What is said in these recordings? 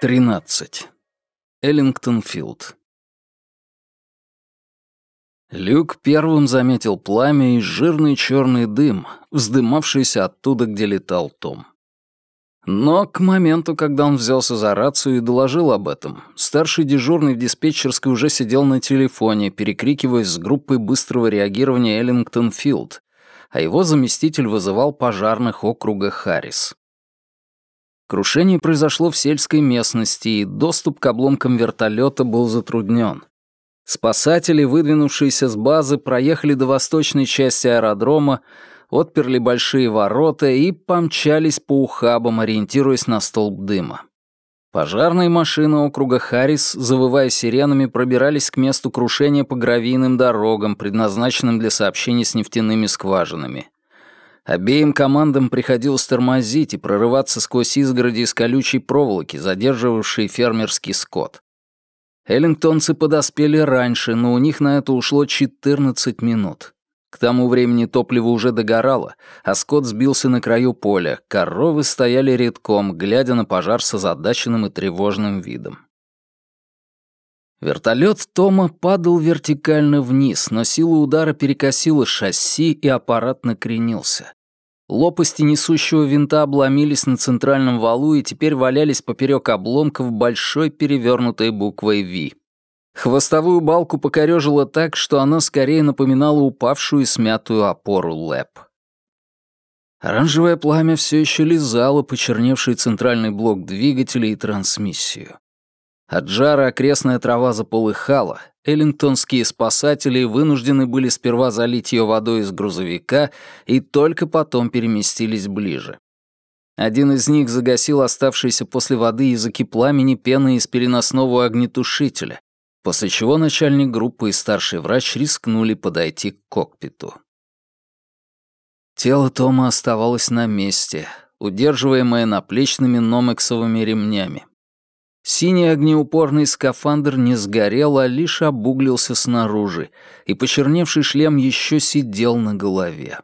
13. Эллингтон-Филд. Люк первым заметил пламя и жирный черный дым, вздымавшийся оттуда, где летал Том. Но к моменту, когда он взялся за рацию и доложил об этом, старший дежурный в диспетчерской уже сидел на телефоне, перекрикиваясь с группой быстрого реагирования Эллингтон-Филд, а его заместитель вызывал пожарных округа Харрис. Крушение произошло в сельской местности, и доступ к обломкам вертолета был затруднен. Спасатели, выдвинувшиеся с базы, проехали до восточной части аэродрома, отперли большие ворота и помчались по ухабам, ориентируясь на столб дыма. Пожарные машины округа Харрис, завывая сиренами, пробирались к месту крушения по гравийным дорогам, предназначенным для сообщений с нефтяными скважинами. Обеим командам приходилось тормозить и прорываться сквозь изгороди из колючей проволоки, задерживавшие фермерский скот. Эллингтонцы подоспели раньше, но у них на это ушло 14 минут. К тому времени топливо уже догорало, а скот сбился на краю поля, коровы стояли редком, глядя на пожар с озадаченным и тревожным видом. Вертолет Тома падал вертикально вниз, но сила удара перекосила шасси, и аппарат накренился. Лопасти несущего винта обломились на центральном валу и теперь валялись поперек обломков большой перевернутой буквой «Ви». Хвостовую балку покорежило так, что она скорее напоминала упавшую и смятую опору лэп. Оранжевое пламя все еще лизало почерневший центральный блок двигателя и трансмиссию. От жара окрестная трава заполыхала, эллингтонские спасатели вынуждены были сперва залить ее водой из грузовика и только потом переместились ближе. Один из них загасил оставшиеся после воды языки пламени пены из переносного огнетушителя, после чего начальник группы и старший врач рискнули подойти к кокпиту. Тело Тома оставалось на месте, удерживаемое наплечными номексовыми ремнями. Синий огнеупорный скафандр не сгорел, а лишь обуглился снаружи, и почерневший шлем еще сидел на голове.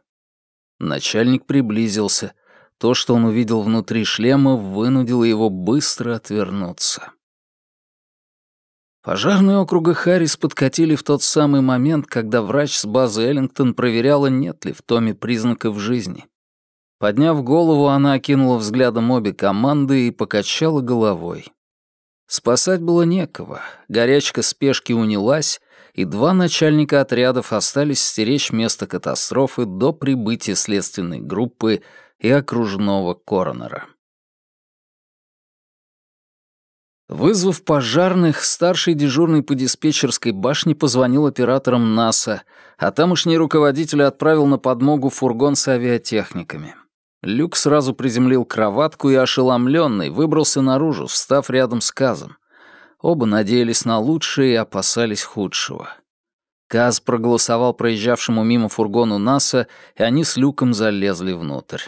Начальник приблизился. То, что он увидел внутри шлема, вынудило его быстро отвернуться. Пожарные округа Харрис подкатили в тот самый момент, когда врач с базы Эллингтон проверяла, нет ли в Томе признаков жизни. Подняв голову, она окинула взглядом обе команды и покачала головой. Спасать было некого, горячка спешки унялась, и два начальника отрядов остались стеречь место катастрофы до прибытия следственной группы и окружного коронера. Вызвав пожарных, старший дежурный по диспетчерской башне позвонил операторам НАСА, а тамошний руководитель отправил на подмогу фургон с авиатехниками. Люк сразу приземлил кроватку и, ошеломленный, выбрался наружу, встав рядом с Казом. Оба надеялись на лучшее и опасались худшего. Каз проголосовал проезжавшему мимо фургону НАСА, и они с Люком залезли внутрь.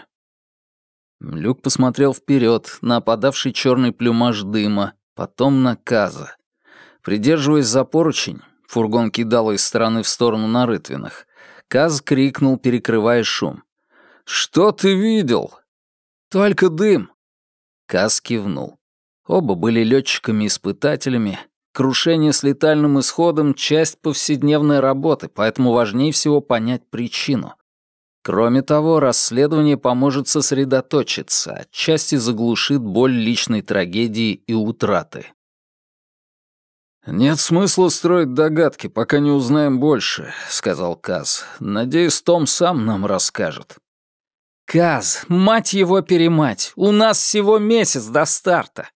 Люк посмотрел вперед на опадавший черный плюмаж дыма, потом на Каза. Придерживаясь за поручень, фургон кидал из стороны в сторону на рытвинах. Каз крикнул, перекрывая шум. «Что ты видел?» «Только дым». Кас кивнул. Оба были летчиками-испытателями. Крушение с летальным исходом — часть повседневной работы, поэтому важнее всего понять причину. Кроме того, расследование поможет сосредоточиться, отчасти заглушит боль личной трагедии и утраты. «Нет смысла строить догадки, пока не узнаем больше», — сказал Каз. «Надеюсь, Том сам нам расскажет». «Каз, мать его перемать, у нас всего месяц до старта!»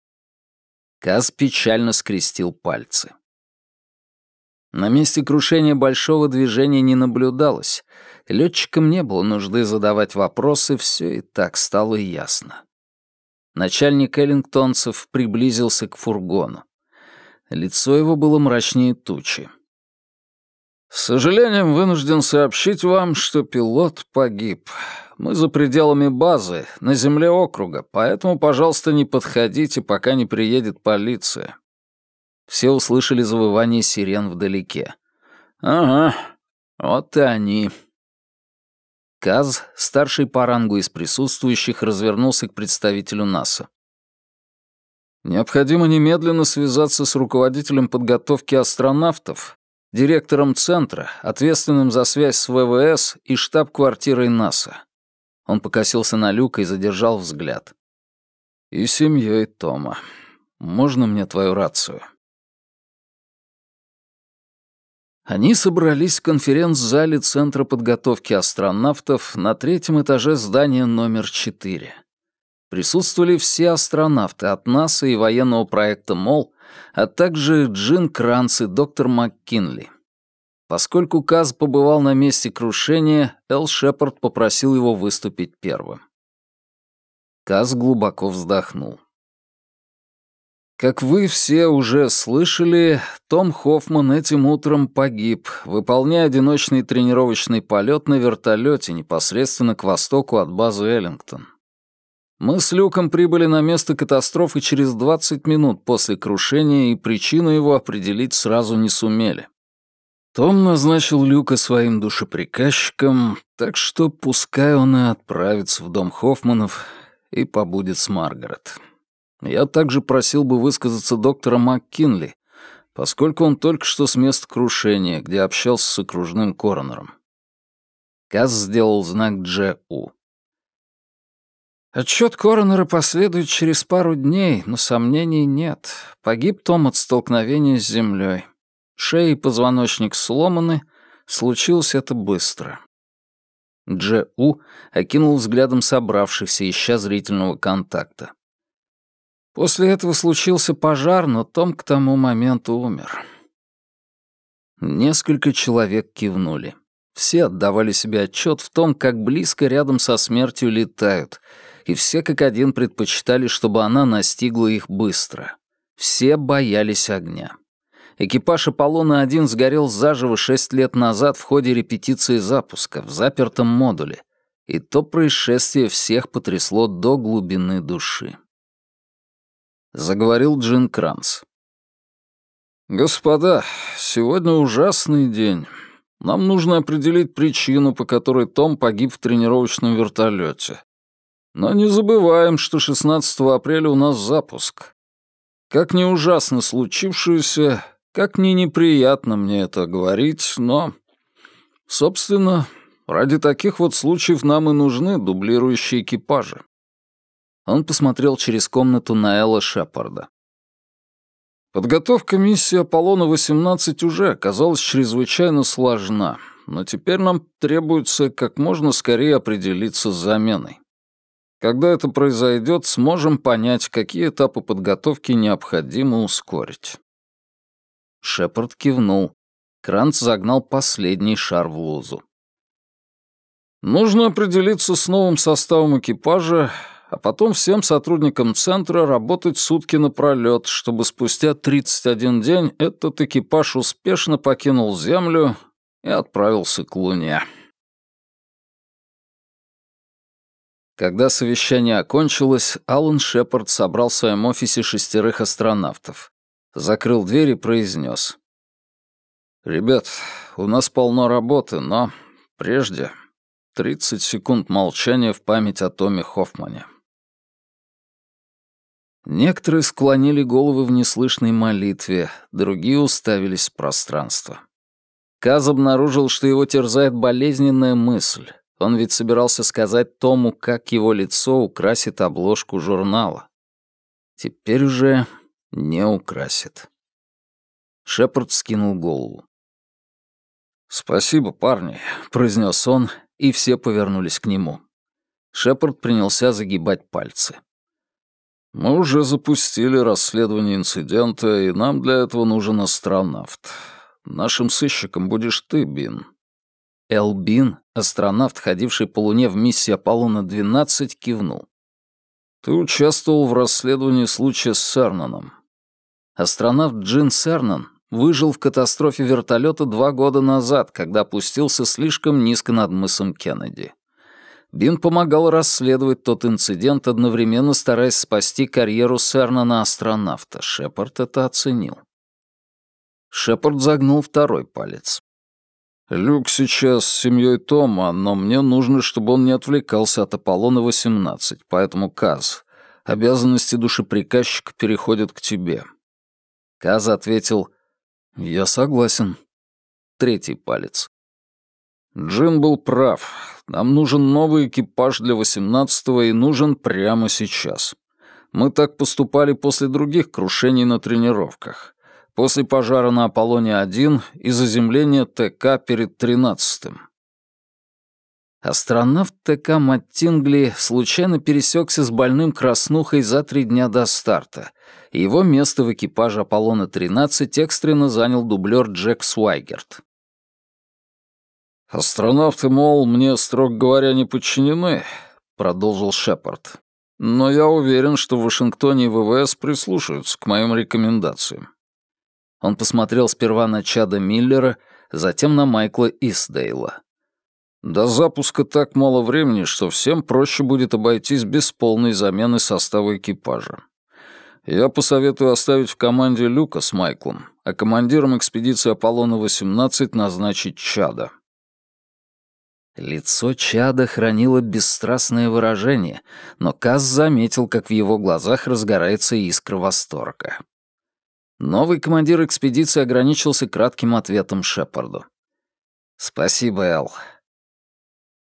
Каз печально скрестил пальцы. На месте крушения большого движения не наблюдалось. Летчикам не было нужды задавать вопросы, все и так стало ясно. Начальник Эллингтонцев приблизился к фургону. Лицо его было мрачнее тучи. «С сожалением вынужден сообщить вам, что пилот погиб. Мы за пределами базы, на земле округа, поэтому, пожалуйста, не подходите, пока не приедет полиция». Все услышали завывание сирен вдалеке. «Ага, вот и они». Каз, старший по рангу из присутствующих, развернулся к представителю НАСА. Необходимо немедленно связаться с руководителем подготовки астронавтов, директором центра, ответственным за связь с ВВС и штаб-квартирой НАСА. Он покосился на Люка и задержал взгляд. И семьей Тома. Можно мне твою рацию? Они собрались в конференц-зале Центра подготовки астронавтов на третьем этаже здания номер 4. Присутствовали все астронавты от НАСА и военного проекта МОЛ, а также Джин Кранц и доктор МакКинли. Поскольку Каз побывал на месте крушения, Эл Шепард попросил его выступить первым. Каз глубоко вздохнул. Как вы все уже слышали, Том Хоффман этим утром погиб, выполняя одиночный тренировочный полет на вертолете непосредственно к востоку от базы Эллингтон. Мы с Люком прибыли на место катастрофы через 20 минут после крушения и причину его определить сразу не сумели. Том назначил Люка своим душеприказчиком, так что пускай он и отправится в дом Хоффманов и побудет с Маргарет. Я также просил бы высказаться доктора МакКинли, поскольку он только что с места крушения, где общался с окружным коронером. Каз сделал знак Дж.У. Отчет коронера последует через пару дней, но сомнений нет. Погиб Том от столкновения с землей. Шея и позвоночник сломаны, случилось это быстро. Дж.У. окинул взглядом собравшихся, ища зрительного контакта. После этого случился пожар, но Том к тому моменту умер. Несколько человек кивнули. Все отдавали себе отчет в том, как близко рядом со смертью летают, и все как один предпочитали, чтобы она настигла их быстро. Все боялись огня. Экипаж «Аполлона-1» сгорел заживо шесть лет назад в ходе репетиции запуска в запертом модуле, и то происшествие всех потрясло до глубины души. Заговорил Джин Кранц. «Господа, сегодня ужасный день. Нам нужно определить причину, по которой Том погиб в тренировочном вертолете. Но не забываем, что 16 апреля у нас запуск. Как не ужасно случившееся, как не неприятно мне это говорить, но... Собственно, ради таких вот случаев нам и нужны дублирующие экипажи. Он посмотрел через комнату на Элла Шепарда. Подготовка миссии Аполлона-18 уже оказалась чрезвычайно сложна, но теперь нам требуется как можно скорее определиться с заменой. Когда это произойдет, сможем понять, какие этапы подготовки необходимо ускорить. Шепард кивнул. Кранц загнал последний шар в лузу. Нужно определиться с новым составом экипажа, а потом всем сотрудникам центра работать сутки напролёт, чтобы спустя 31 день этот экипаж успешно покинул Землю и отправился к Луне. Когда совещание окончилось, Алан Шепард собрал в своем офисе шестерых астронавтов, закрыл дверь и произнес. «Ребят, у нас полно работы, но прежде 30 секунд молчания в память о Томе Хоффмане». Некоторые склонили головы в неслышной молитве, другие уставились в пространство. Каз обнаружил, что его терзает болезненная мысль. Он ведь собирался сказать Тому, как его лицо украсит обложку журнала. Теперь уже не украсит. Шепард скинул голову. «Спасибо, парни», — произнес он, и все повернулись к нему. Шепард принялся загибать пальцы. «Мы уже запустили расследование инцидента, и нам для этого нужен астронавт. Нашим сыщиком будешь ты, Бин. Элбин, астронавт, ходивший по Луне в миссии Аполлона-12, кивнул. «Ты участвовал в расследовании случая с Сернаном. Астронавт Джин Сернан выжил в катастрофе вертолета два года назад, когда опустился слишком низко над мысом Кеннеди. Бин помогал расследовать тот инцидент, одновременно стараясь спасти карьеру Сернана-астронавта. Шепард это оценил. Шепард загнул второй палец. Люк сейчас с семьей Тома, но мне нужно, чтобы он не отвлекался от Аполлона-18, поэтому, Каз, Обязанности душеприказчика переходят к тебе». Каз ответил «Я согласен». Третий палец. Джин был прав. Нам нужен новый экипаж для восемнадцатого и нужен прямо сейчас. Мы так поступали после других крушений на тренировках. После пожара на Аполлоне-1 и заземления ТК перед тринадцатым. Астронавт ТК Маттингли случайно пересекся с больным краснухой за три дня до старта, и его место в экипаже Аполлона-13 экстренно занял дублер Джек Свайгерт. «Астронавты, мол, мне, строго говоря, не подчинены», — продолжил Шепард. «Но я уверен, что в Вашингтоне и ВВС прислушаются к моим рекомендациям». Он посмотрел сперва на Чада Миллера, затем на Майкла Исдейла. До запуска так мало времени, что всем проще будет обойтись без полной замены состава экипажа. Я посоветую оставить в команде Люка с Майклом, а командиром экспедиции Аполлона-18 назначить Чада. Лицо Чада хранило бесстрастное выражение, но Каз заметил, как в его глазах разгорается искра восторга. Новый командир экспедиции ограничился кратким ответом Шепарду. «Спасибо, Эл.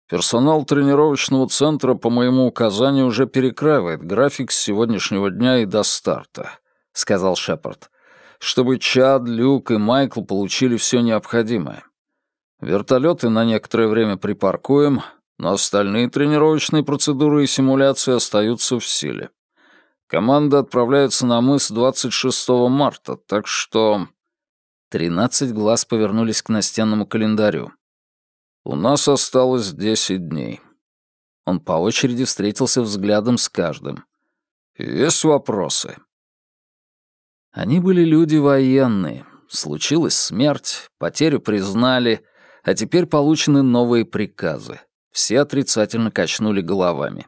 Персонал тренировочного центра по моему указанию уже перекраивает график с сегодняшнего дня и до старта», — сказал Шепард, «чтобы Чад, Люк и Майкл получили все необходимое. Вертолеты на некоторое время припаркуем, но остальные тренировочные процедуры и симуляции остаются в силе. Команда отправляется на мыс 26 марта, так что...» Тринадцать глаз повернулись к настенному календарю. У нас осталось десять дней. Он по очереди встретился взглядом с каждым. Есть вопросы? Они были люди военные. Случилась смерть, потерю признали, а теперь получены новые приказы. Все отрицательно качнули головами.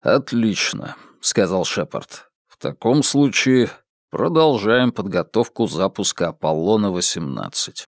«Отлично», — сказал Шепард. «В таком случае продолжаем подготовку запуска Аполлона-18».